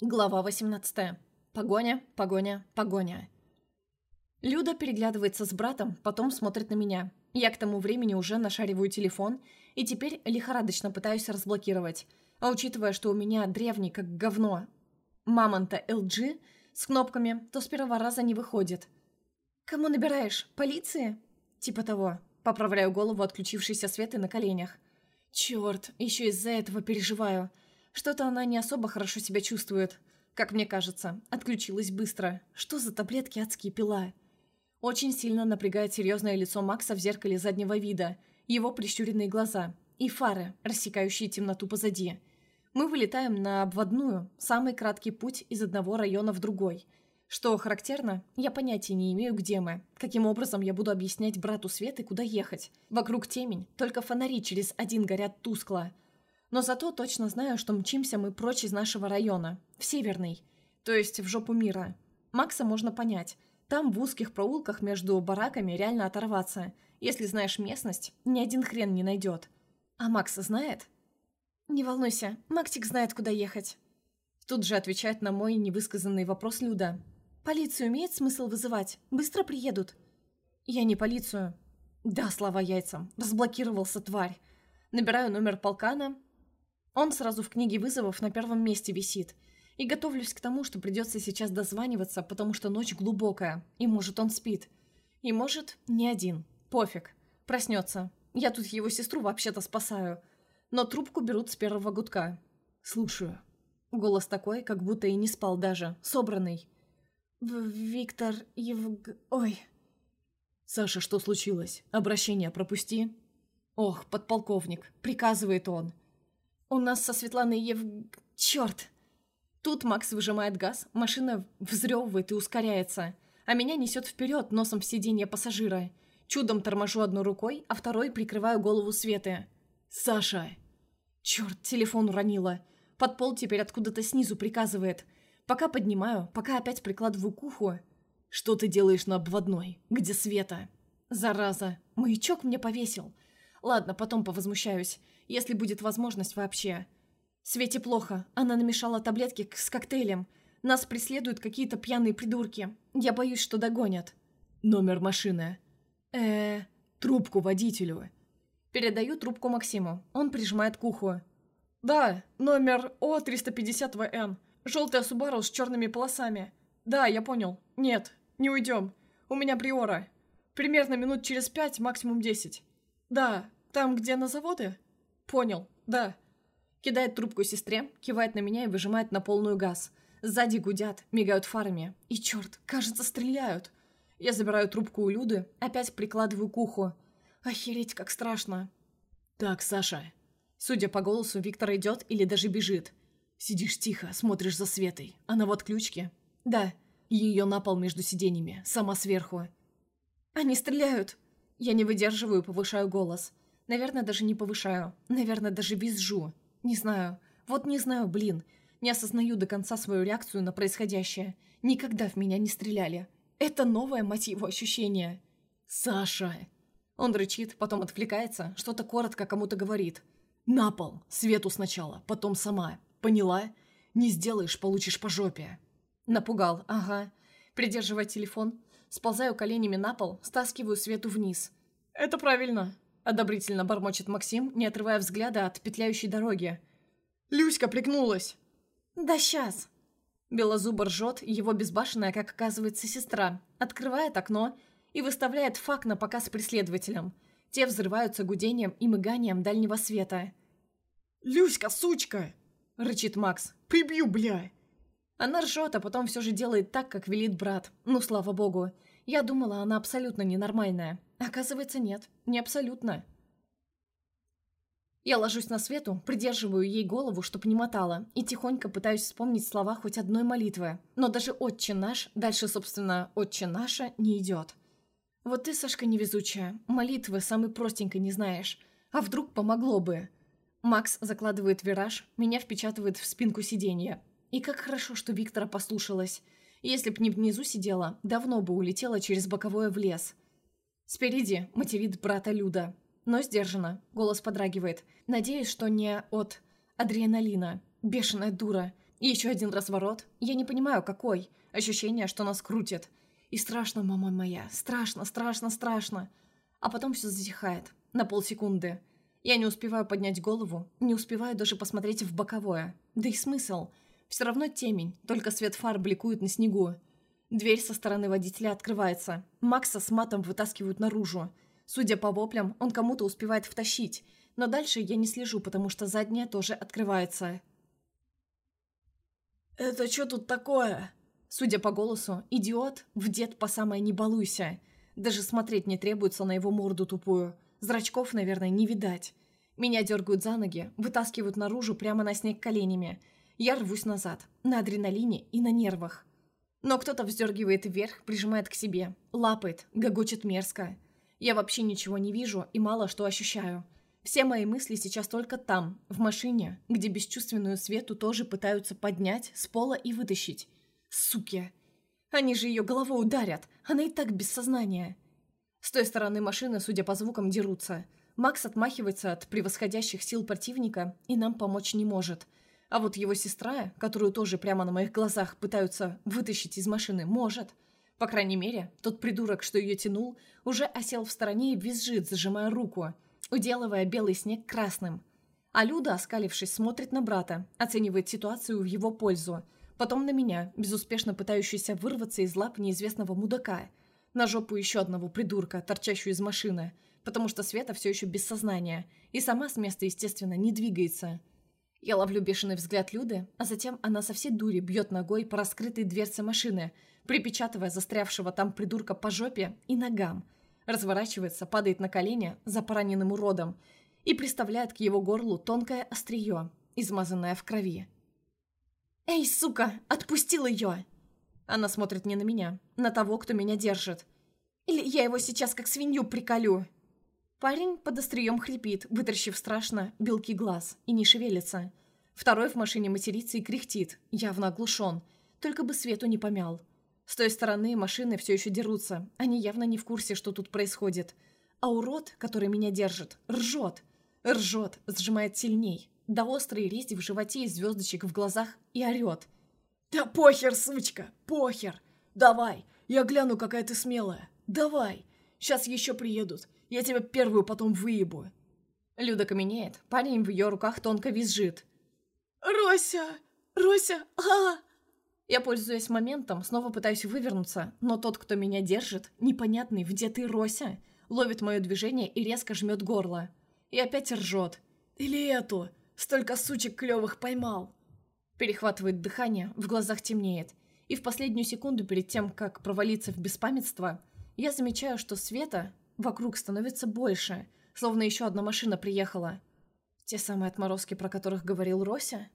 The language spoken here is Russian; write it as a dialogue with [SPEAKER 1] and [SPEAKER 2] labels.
[SPEAKER 1] Глава 18. Погоня, погоня, погоня. Люда переглядывается с братом, потом смотрит на меня. Я к тому времени уже нашариваю телефон и теперь лихорадочно пытаюсь разблокировать. А учитывая, что у меня древний как говно мамонта LG с кнопками, то с первого раза не выходит. «Кому набираешь? Полиции?» Типа того. Поправляю голову отключившейся Светы на коленях. Черт, еще из-за этого переживаю. Что-то она не особо хорошо себя чувствует. Как мне кажется, отключилась быстро. Что за таблетки адские пила? Очень сильно напрягает серьезное лицо Макса в зеркале заднего вида, его прищуренные глаза и фары, рассекающие темноту позади. Мы вылетаем на обводную, самый краткий путь из одного района в другой. Что характерно, я понятия не имею, где мы. Каким образом я буду объяснять брату Светы, куда ехать? Вокруг темень, только фонари через один горят тускло – но зато точно знаю, что мчимся мы прочь из нашего района, в Северный, то есть в жопу мира. Макса можно понять. Там в узких проулках между бараками реально оторваться. Если знаешь местность, ни один хрен не найдет. А Макс знает? Не волнуйся, Максик знает, куда ехать. Тут же отвечает на мой невысказанный вопрос Люда. Полицию имеет смысл вызывать? Быстро приедут. Я не полицию. Да, слава яйцам. Разблокировался тварь. Набираю номер полкана, он сразу в книге вызовов на первом месте висит. И готовлюсь к тому, что придется сейчас дозваниваться, потому что ночь глубокая, и может он спит. И может не один. Пофиг. Проснется. Я тут его сестру вообще-то спасаю. Но трубку берут с первого гудка. «Слушаю». Голос такой, как будто и не спал даже. Собранный. В «Виктор Евг... Ой...» «Саша, что случилось? Обращение пропусти». «Ох, подполковник, приказывает он. «У нас со Светланой Ев... Черт!» Тут Макс выжимает газ, машина взрёвывает и ускоряется, а меня несет вперед носом в сиденье пассажира. Чудом торможу одной рукой, а второй прикрываю голову Светы. «Саша!» Черт, телефон уронила. Под пол теперь откуда-то снизу приказывает. Пока поднимаю, пока опять прикладываю к уху. «Что ты делаешь на обводной? Где Света?» «Зараза! Маячок мне повесил!» «Ладно, потом повозмущаюсь если будет возможность вообще. Свете плохо, она намешала таблетки с коктейлем. Нас преследуют какие-то пьяные придурки. Я боюсь, что догонят. Номер машины. э Трубку водителю. Передаю трубку Максиму. Он прижимает к уху. «Да, номер О-350ВН. Желтая Субару с черными полосами. Да, я понял. Нет, не уйдем. У меня приора. Примерно минут через пять, максимум десять. Да, там, где на заводы?» «Понял, да». Кидает трубку сестре, кивает на меня и выжимает на полную газ. Сзади гудят, мигают фарами. И черт, кажется, стреляют. Я забираю трубку у Люды, опять прикладываю к уху. Охереть, как страшно. «Так, Саша». Судя по голосу, Виктор идет или даже бежит. «Сидишь тихо, смотришь за Светой. Она в отключке?» «Да». Ее на пол между сиденьями, сама сверху. «Они стреляют!» Я не выдерживаю, повышаю голос. Наверное, даже не повышаю. Наверное, даже визжу. Не знаю. Вот не знаю, блин. Не осознаю до конца свою реакцию на происходящее. Никогда в меня не стреляли. Это новое, мать его, ощущение. «Саша!» Он рычит, потом отвлекается, что-то коротко кому-то говорит. «На пол! Свету сначала, потом сама. Поняла? Не сделаешь, получишь по жопе». Напугал, ага. Придерживая телефон, сползаю коленями на пол, стаскиваю Свету вниз. «Это правильно!» Одобрительно бормочет Максим, не отрывая взгляда от петляющей дороги. «Люська прикнулась!» «Да сейчас!» Белозуб ржет, его безбашенная, как оказывается, сестра, открывает окно и выставляет фак на показ преследователям. Те взрываются гудением и мыганием дальнего света. «Люська, сучка!» — рычит Макс. «Прибью, бля!» Она ржет, а потом все же делает так, как велит брат. Ну, слава богу. Я думала, она абсолютно ненормальная. Оказывается, нет. Не абсолютно. Я ложусь на свету, придерживаю ей голову, чтоб не мотала, и тихонько пытаюсь вспомнить слова хоть одной молитвы. Но даже «Отче наш», дальше, собственно, «Отче наша» не идет. Вот ты, Сашка, невезучая. Молитвы самой простенькой не знаешь. А вдруг помогло бы? Макс закладывает вираж, меня впечатывает в спинку сиденья. И как хорошо, что Виктора послушалась. Если б не внизу сидела, давно бы улетела через боковое в лес. Спереди материт брата Люда. Но сдержанно, голос подрагивает. Надеюсь, что не от адреналина. Бешеная дура. Еще один разворот. Я не понимаю, какой. Ощущение, что нас крутит. И страшно, мама моя. Страшно, страшно, страшно. А потом все затихает. На полсекунды. Я не успеваю поднять голову, не успеваю даже посмотреть в боковое. Да и смысл. Все равно темень, только свет фар бликует на снегу. Дверь со стороны водителя открывается. Макса с матом вытаскивают наружу. Судя по воплям, он кому-то успевает втащить. Но дальше я не слежу, потому что задняя тоже открывается. «Это что тут такое?» Судя по голосу, идиот, вдет по самое не балуйся. Даже смотреть не требуется на его морду тупую. Зрачков, наверное, не видать. Меня дергают за ноги, вытаскивают наружу прямо на снег коленями. Я рвусь назад, на адреналине и на нервах. Но кто-то вздергивает вверх, прижимает к себе, лапает, гогочет мерзко. Я вообще ничего не вижу и мало что ощущаю. Все мои мысли сейчас только там, в машине, где бесчувственную Свету тоже пытаются поднять с пола и вытащить. Суки! Они же ее головой ударят, она и так без сознания. С той стороны машины, судя по звукам, дерутся. Макс отмахивается от превосходящих сил противника и нам помочь не может. А вот его сестра, которую тоже прямо на моих глазах пытаются вытащить из машины, может. По крайней мере, тот придурок, что ее тянул, уже осел в стороне и визжит, зажимая руку, уделывая белый снег красным. А Люда, оскалившись, смотрит на брата, оценивает ситуацию в его пользу. Потом на меня, безуспешно пытающуюся вырваться из лап неизвестного мудака – на жопу еще одного придурка, торчащую из машины, потому что Света все еще без сознания, и сама с места, естественно, не двигается. Я ловлю бешеный взгляд Люды, а затем она со всей дури бьет ногой по раскрытой дверце машины, припечатывая застрявшего там придурка по жопе и ногам. Разворачивается, падает на колени за пораненным уродом и приставляет к его горлу тонкое острие, измазанное в крови. «Эй, сука, отпустил ее!» Она смотрит не на меня, на того, кто меня держит. Или я его сейчас как свинью приколю. Парень под острием хрипит, вытращив страшно белки глаз, и не шевелится. Второй в машине матерится и кряхтит, явно оглушен. Только бы Свету не помял. С той стороны машины все еще дерутся. Они явно не в курсе, что тут происходит. А урод, который меня держит, ржет. Ржет, сжимает сильней. До острой рези в животе и звездочек в глазах и орет – «Да похер, сучка, похер! Давай, я гляну, какая ты смелая. Давай, сейчас еще приедут, я тебя первую потом выебу». Люда каменеет, парень в ее руках тонко визжит. «Рося! Рося! а Я, пользуясь моментом, снова пытаюсь вывернуться, но тот, кто меня держит, непонятный, где ты, Рося, ловит мое движение и резко жмет горло. И опять ржет. «Или эту! Столько сучек клевых поймал!» Перехватывает дыхание, в глазах темнеет. И в последнюю секунду перед тем, как провалиться в беспамятство, я замечаю, что света вокруг становится больше, словно еще одна машина приехала. Те самые отморозки, про которых говорил Рося?